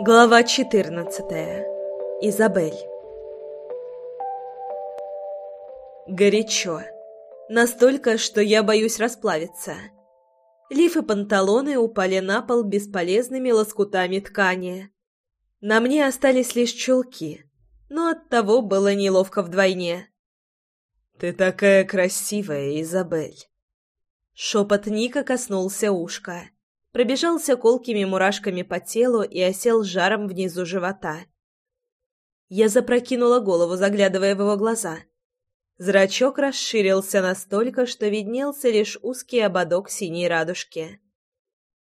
Глава 14. Изабель. Горячо. Настолько, что я боюсь расплавиться. Лиф и панталоны упали на пол бесполезными лоскутами ткани. На мне остались лишь чулки, но оттого было неловко вдвойне. «Ты такая красивая, Изабель!» Шепот Ника коснулся ушка пробежался колкими мурашками по телу и осел жаром внизу живота. Я запрокинула голову, заглядывая в его глаза. Зрачок расширился настолько, что виднелся лишь узкий ободок синей радужки.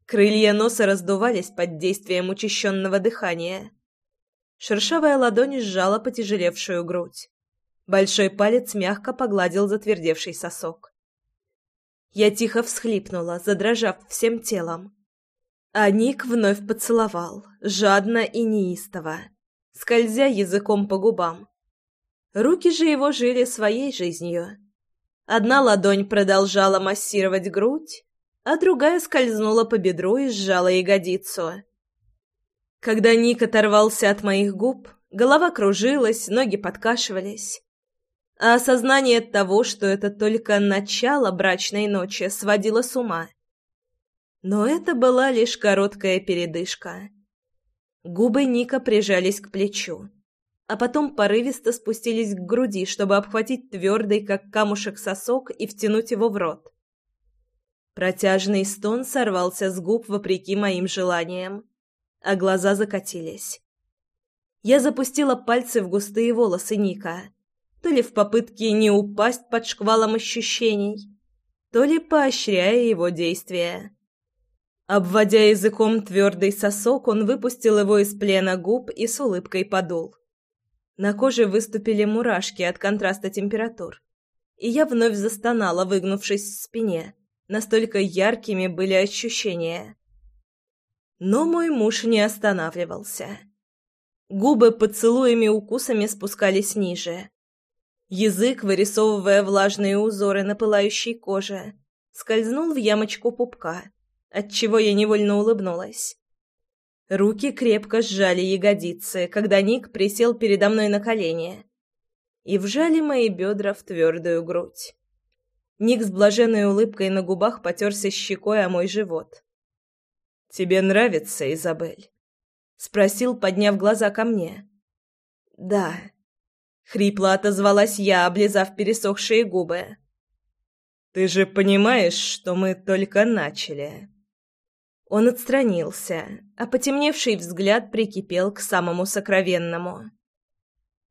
Крылья носа раздувались под действием учащенного дыхания. Шершавая ладонь сжала потяжелевшую грудь. Большой палец мягко погладил затвердевший сосок. Я тихо всхлипнула, задрожав всем телом. А Ник вновь поцеловал, жадно и неистово, скользя языком по губам. Руки же его жили своей жизнью. Одна ладонь продолжала массировать грудь, а другая скользнула по бедру и сжала ягодицу. Когда Ник оторвался от моих губ, голова кружилась, ноги подкашивались а осознание того, что это только начало брачной ночи, сводило с ума. Но это была лишь короткая передышка. Губы Ника прижались к плечу, а потом порывисто спустились к груди, чтобы обхватить твердый, как камушек, сосок и втянуть его в рот. Протяжный стон сорвался с губ вопреки моим желаниям, а глаза закатились. Я запустила пальцы в густые волосы Ника — то ли в попытке не упасть под шквалом ощущений, то ли поощряя его действия. Обводя языком твердый сосок, он выпустил его из плена губ и с улыбкой подул. На коже выступили мурашки от контраста температур, и я вновь застонала, выгнувшись в спине. Настолько яркими были ощущения. Но мой муж не останавливался. Губы поцелуями-укусами спускались ниже, Язык, вырисовывая влажные узоры на пылающей коже, скользнул в ямочку пупка, отчего я невольно улыбнулась. Руки крепко сжали ягодицы, когда Ник присел передо мной на колени и вжали мои бедра в твердую грудь. Ник с блаженной улыбкой на губах потерся щекой о мой живот. «Тебе нравится, Изабель?» — спросил, подняв глаза ко мне. «Да», Хрипло отозвалась я, облизав пересохшие губы. «Ты же понимаешь, что мы только начали?» Он отстранился, а потемневший взгляд прикипел к самому сокровенному.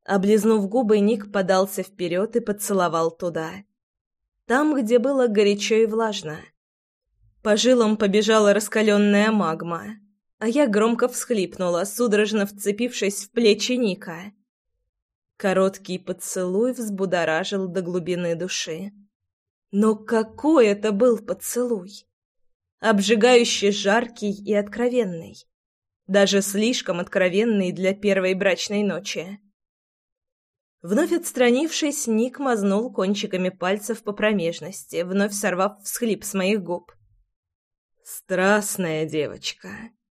Облизнув губы, Ник подался вперед и поцеловал туда. Там, где было горячо и влажно. По жилам побежала раскаленная магма, а я громко всхлипнула, судорожно вцепившись в плечи Ника. Короткий поцелуй взбудоражил до глубины души. Но какой это был поцелуй! Обжигающий жаркий и откровенный. Даже слишком откровенный для первой брачной ночи. Вновь отстранившись, Ник мазнул кончиками пальцев по промежности, вновь сорвав всхлип с моих губ. «Страстная девочка»,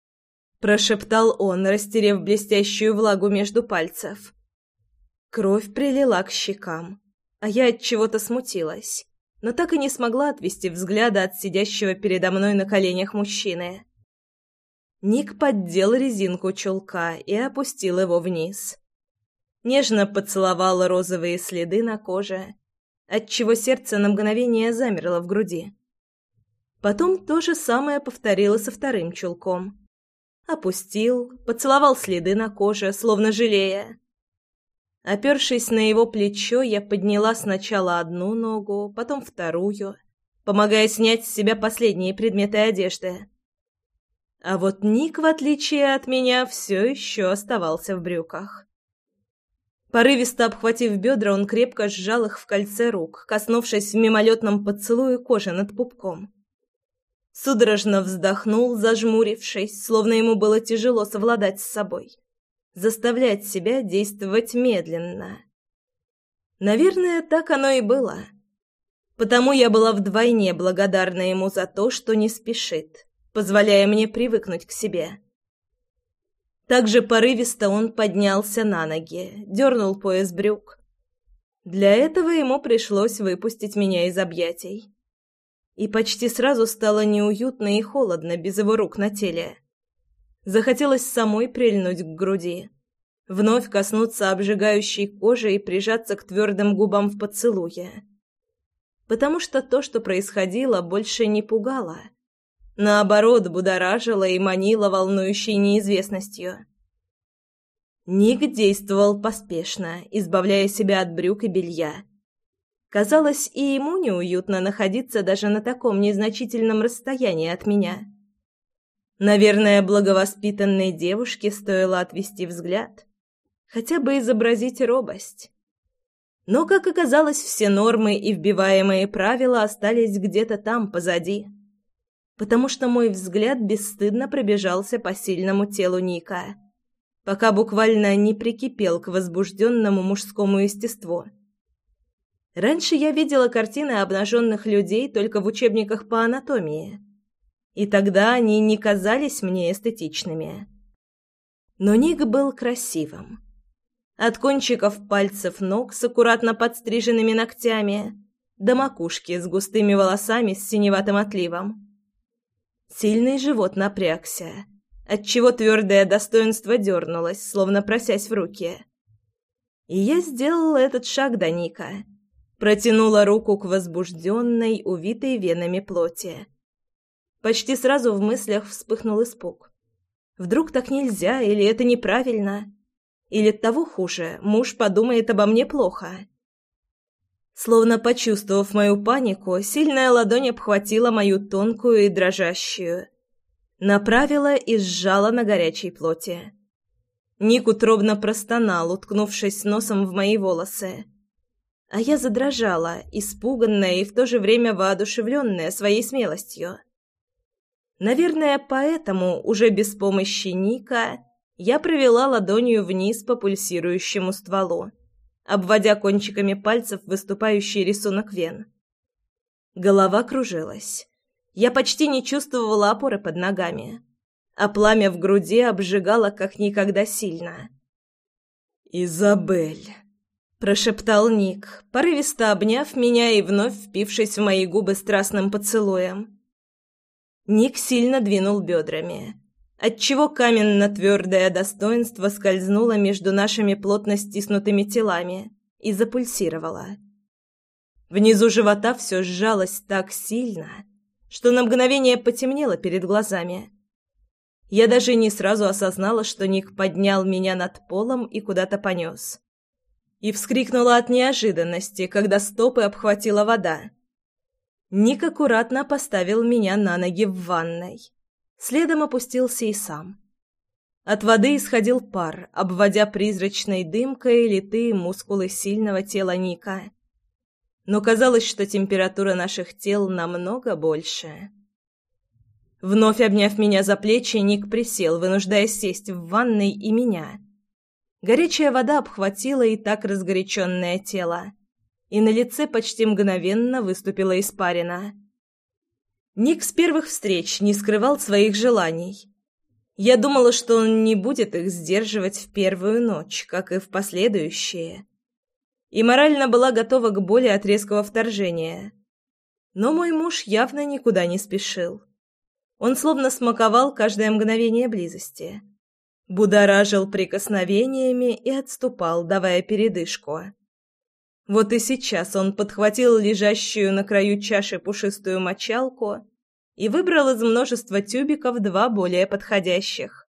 — прошептал он, растерев блестящую влагу между пальцев. Кровь прилила к щекам, а я от чего-то смутилась, но так и не смогла отвести взгляда от сидящего передо мной на коленях мужчины. Ник поддел резинку чулка и опустил его вниз. Нежно поцеловал розовые следы на коже, отчего сердце на мгновение замерло в груди. Потом то же самое повторила со вторым чулком. Опустил, поцеловал следы на коже, словно жалея. Опершись на его плечо, я подняла сначала одну ногу, потом вторую, помогая снять с себя последние предметы одежды. А вот Ник, в отличие от меня, все еще оставался в брюках. Порывисто обхватив бедра, он крепко сжал их в кольце рук, коснувшись в мимолетном поцелуе кожи над пупком. Судорожно вздохнул, зажмурившись, словно ему было тяжело совладать с собой заставлять себя действовать медленно. Наверное, так оно и было. Потому я была вдвойне благодарна ему за то, что не спешит, позволяя мне привыкнуть к себе. Также порывисто он поднялся на ноги, дернул пояс брюк. Для этого ему пришлось выпустить меня из объятий. И почти сразу стало неуютно и холодно без его рук на теле. Захотелось самой прильнуть к груди, вновь коснуться обжигающей кожи и прижаться к твердым губам в поцелуе. Потому что то, что происходило, больше не пугало — Наоборот, будоражила и манила волнующей неизвестностью. Ник действовал поспешно, избавляя себя от брюк и белья. Казалось, и ему неуютно находиться даже на таком незначительном расстоянии от меня. Наверное, благовоспитанной девушке стоило отвести взгляд, хотя бы изобразить робость. Но, как оказалось, все нормы и вбиваемые правила остались где-то там, позади потому что мой взгляд бесстыдно пробежался по сильному телу Ника, пока буквально не прикипел к возбужденному мужскому естеству. Раньше я видела картины обнаженных людей только в учебниках по анатомии, и тогда они не казались мне эстетичными. Но Ник был красивым. От кончиков пальцев ног с аккуратно подстриженными ногтями до макушки с густыми волосами с синеватым отливом Сильный живот напрягся, отчего твердое достоинство дернулось, словно просясь в руки. И я сделала этот шаг до Ника. Протянула руку к возбужденной, увитой венами плоти. Почти сразу в мыслях вспыхнул испуг. Вдруг так нельзя, или это неправильно? Или того хуже, муж подумает обо мне плохо? Словно почувствовав мою панику, сильная ладонь обхватила мою тонкую и дрожащую. Направила и сжала на горячей плоти. Ник утробно простонал, уткнувшись носом в мои волосы. А я задрожала, испуганная и в то же время воодушевленная своей смелостью. Наверное, поэтому, уже без помощи Ника, я провела ладонью вниз по пульсирующему стволу обводя кончиками пальцев выступающий рисунок вен. Голова кружилась. Я почти не чувствовала опоры под ногами, а пламя в груди обжигало как никогда сильно. «Изабель!» — прошептал Ник, порывисто обняв меня и вновь впившись в мои губы страстным поцелуем. Ник сильно двинул бедрами отчего каменно-твердое достоинство скользнуло между нашими плотно стиснутыми телами и запульсировало. Внизу живота все сжалось так сильно, что на мгновение потемнело перед глазами. Я даже не сразу осознала, что Ник поднял меня над полом и куда-то понес. И вскрикнула от неожиданности, когда стопы обхватила вода. Ник аккуратно поставил меня на ноги в ванной Следом опустился и сам. От воды исходил пар, обводя призрачной дымкой литые мускулы сильного тела Ника. Но казалось, что температура наших тел намного больше. Вновь обняв меня за плечи, Ник присел, вынуждая сесть в ванной и меня. Горячая вода обхватила и так разгоряченное тело, и на лице почти мгновенно выступила испарина. Ник с первых встреч не скрывал своих желаний. Я думала, что он не будет их сдерживать в первую ночь, как и в последующие. И морально была готова к боли от вторжения. Но мой муж явно никуда не спешил. Он словно смаковал каждое мгновение близости. Будоражил прикосновениями и отступал, давая передышку. Вот и сейчас он подхватил лежащую на краю чаши пушистую мочалку и выбрал из множества тюбиков два более подходящих.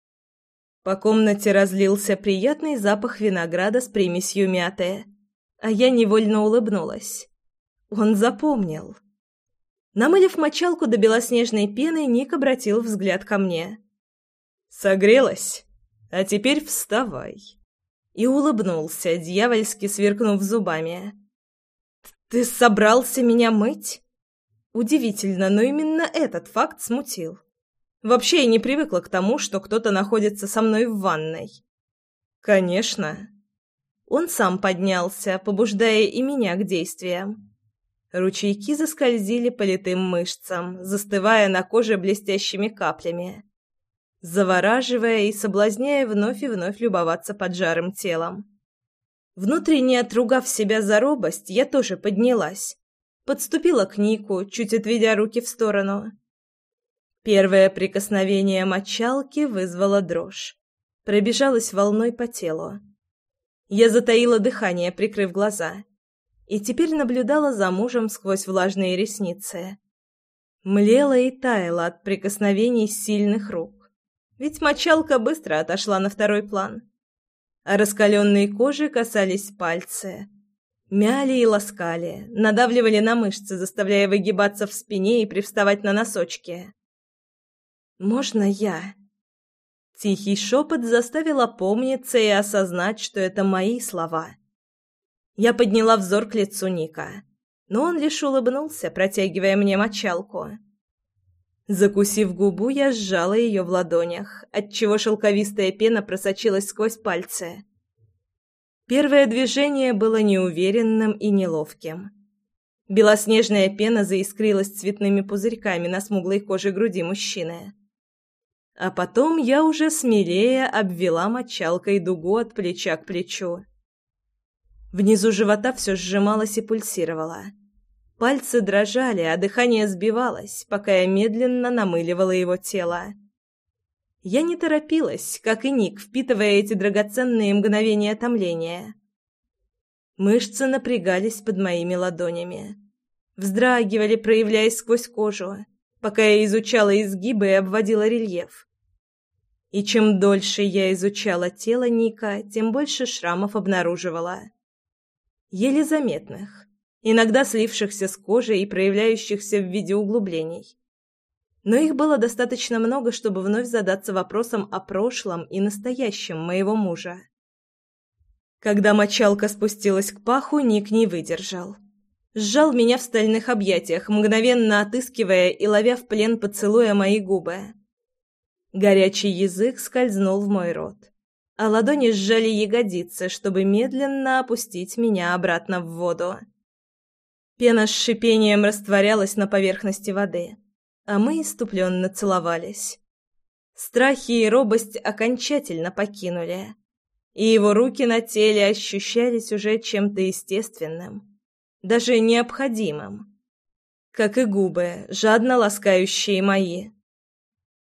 По комнате разлился приятный запах винограда с примесью мяты, а я невольно улыбнулась. Он запомнил. Намылив мочалку до белоснежной пены, Ник обратил взгляд ко мне. «Согрелась? А теперь вставай» и улыбнулся, дьявольски сверкнув зубами. «Ты собрался меня мыть?» Удивительно, но именно этот факт смутил. Вообще я не привыкла к тому, что кто-то находится со мной в ванной. «Конечно». Он сам поднялся, побуждая и меня к действиям. Ручейки заскользили по литым мышцам, застывая на коже блестящими каплями. Завораживая и соблазняя вновь и вновь любоваться поджарым телом. Внутренне отругав себя за робость, я тоже поднялась. Подступила к Нику, чуть отведя руки в сторону. Первое прикосновение мочалки вызвало дрожь. Пробежалась волной по телу. Я затаила дыхание, прикрыв глаза. И теперь наблюдала за мужем сквозь влажные ресницы. Млела и таяла от прикосновений сильных рук. Ведь мочалка быстро отошла на второй план а раскаленной кожи касались пальцы. Мяли и ласкали, надавливали на мышцы, заставляя выгибаться в спине и привставать на носочки. «Можно я?» Тихий шепот заставил опомниться и осознать, что это мои слова. Я подняла взор к лицу Ника, но он лишь улыбнулся, протягивая мне мочалку. Закусив губу, я сжала ее в ладонях, отчего шелковистая пена просочилась сквозь пальцы. Первое движение было неуверенным и неловким. Белоснежная пена заискрилась цветными пузырьками на смуглой коже груди мужчины. А потом я уже смелее обвела мочалкой дугу от плеча к плечу. Внизу живота все сжималось и пульсировало. Пальцы дрожали, а дыхание сбивалось, пока я медленно намыливала его тело. Я не торопилась, как и Ник, впитывая эти драгоценные мгновения томления. Мышцы напрягались под моими ладонями. Вздрагивали, проявляясь сквозь кожу, пока я изучала изгибы и обводила рельеф. И чем дольше я изучала тело Ника, тем больше шрамов обнаруживала. Еле заметных, иногда слившихся с кожей и проявляющихся в виде углублений. Но их было достаточно много, чтобы вновь задаться вопросом о прошлом и настоящем моего мужа. Когда мочалка спустилась к паху, Ник не выдержал. Сжал меня в стальных объятиях, мгновенно отыскивая и ловя в плен поцелуя мои губы. Горячий язык скользнул в мой рот, а ладони сжали ягодицы, чтобы медленно опустить меня обратно в воду. Пена с шипением растворялась на поверхности воды, а мы иступленно целовались. Страхи и робость окончательно покинули, и его руки на теле ощущались уже чем-то естественным, даже необходимым, как и губы, жадно ласкающие мои.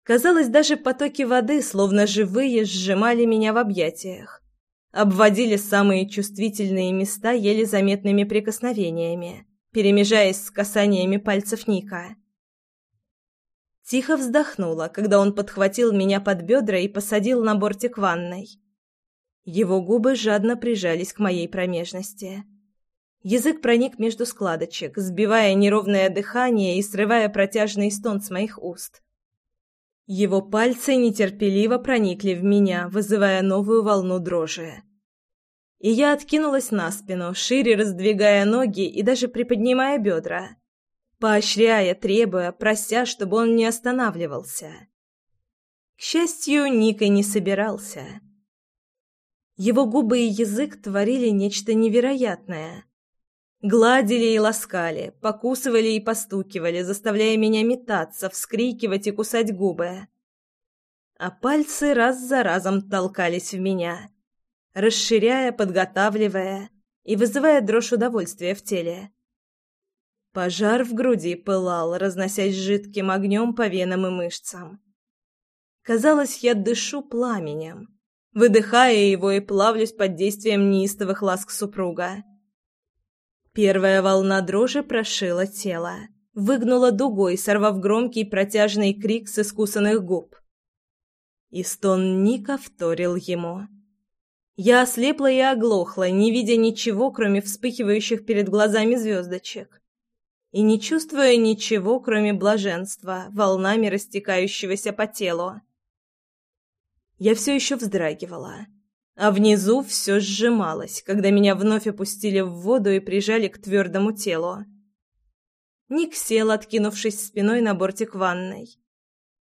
Казалось, даже потоки воды, словно живые, сжимали меня в объятиях, обводили самые чувствительные места еле заметными прикосновениями перемежаясь с касаниями пальцев Ника. Тихо вздохнула, когда он подхватил меня под бедра и посадил на бортик ванной. Его губы жадно прижались к моей промежности. Язык проник между складочек, сбивая неровное дыхание и срывая протяжный стон с моих уст. Его пальцы нетерпеливо проникли в меня, вызывая новую волну дрожи и я откинулась на спину, шире раздвигая ноги и даже приподнимая бедра, поощряя, требуя, прося, чтобы он не останавливался. К счастью, Ника не собирался. Его губы и язык творили нечто невероятное. Гладили и ласкали, покусывали и постукивали, заставляя меня метаться, вскрикивать и кусать губы. А пальцы раз за разом толкались в меня, расширяя, подготавливая и вызывая дрожь удовольствия в теле. Пожар в груди пылал, разносясь жидким огнем по венам и мышцам. Казалось, я дышу пламенем, выдыхая его и плавлюсь под действием неистовых ласк супруга. Первая волна дрожи прошила тело, выгнула дугой, сорвав громкий протяжный крик с искусанных губ. И стон Ника вторил ему. Я ослепла и оглохла, не видя ничего, кроме вспыхивающих перед глазами звездочек. И не чувствуя ничего, кроме блаженства, волнами растекающегося по телу. Я все еще вздрагивала, а внизу все сжималось, когда меня вновь опустили в воду и прижали к твердому телу. Ник сел, откинувшись спиной на бортик ванной.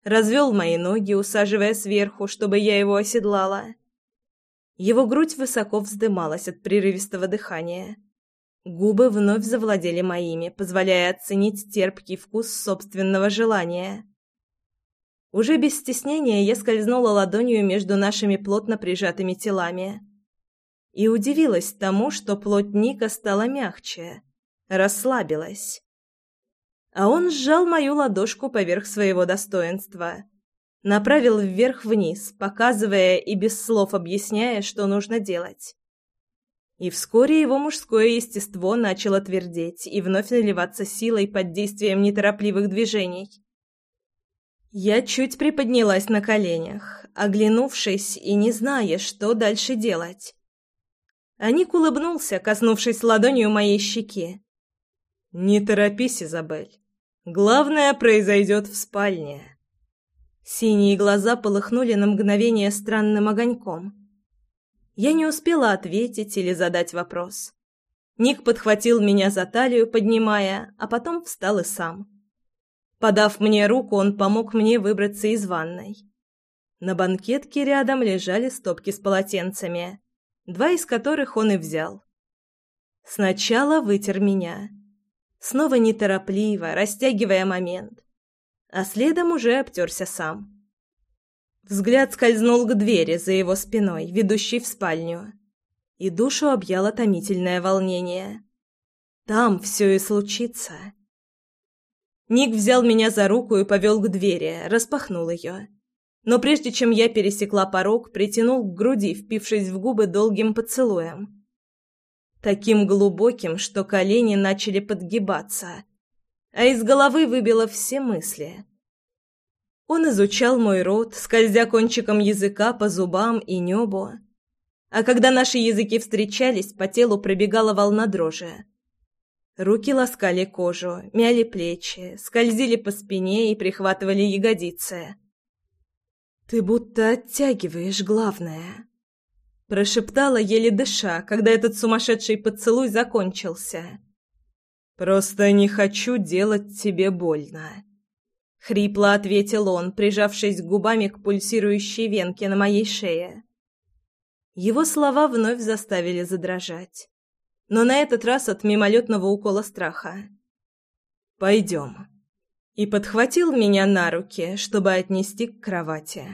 Развел мои ноги, усаживая сверху, чтобы я его оседлала его грудь высоко вздымалась от прерывистого дыхания. Губы вновь завладели моими, позволяя оценить терпкий вкус собственного желания. Уже без стеснения я скользнула ладонью между нашими плотно прижатыми телами. И удивилась тому, что плоть Ника стала мягче, расслабилась. А он сжал мою ладошку поверх своего достоинства, направил вверх-вниз, показывая и без слов объясняя, что нужно делать. И вскоре его мужское естество начало твердеть и вновь наливаться силой под действием неторопливых движений. Я чуть приподнялась на коленях, оглянувшись и не зная, что дальше делать. Аник улыбнулся, коснувшись ладонью моей щеки. «Не торопись, Изабель. Главное произойдет в спальне». Синие глаза полыхнули на мгновение странным огоньком. Я не успела ответить или задать вопрос. Ник подхватил меня за талию, поднимая, а потом встал и сам. Подав мне руку, он помог мне выбраться из ванной. На банкетке рядом лежали стопки с полотенцами, два из которых он и взял. Сначала вытер меня. Снова неторопливо, растягивая момент. А следом уже обтерся сам. Взгляд скользнул к двери за его спиной, ведущей в спальню. И душу объяло томительное волнение. Там все и случится. Ник взял меня за руку и повел к двери, распахнул ее. Но прежде чем я пересекла порог, притянул к груди, впившись в губы долгим поцелуем. Таким глубоким, что колени начали подгибаться, а из головы выбило все мысли. Он изучал мой рот, скользя кончиком языка по зубам и небу. А когда наши языки встречались, по телу пробегала волна дрожи. Руки ласкали кожу, мяли плечи, скользили по спине и прихватывали ягодицы. «Ты будто оттягиваешь главное», — прошептала еле дыша, когда этот сумасшедший поцелуй закончился. «Просто не хочу делать тебе больно», — хрипло ответил он, прижавшись губами к пульсирующей венке на моей шее. Его слова вновь заставили задрожать но на этот раз от мимолетного укола страха. «Пойдем». И подхватил меня на руки, чтобы отнести к кровати.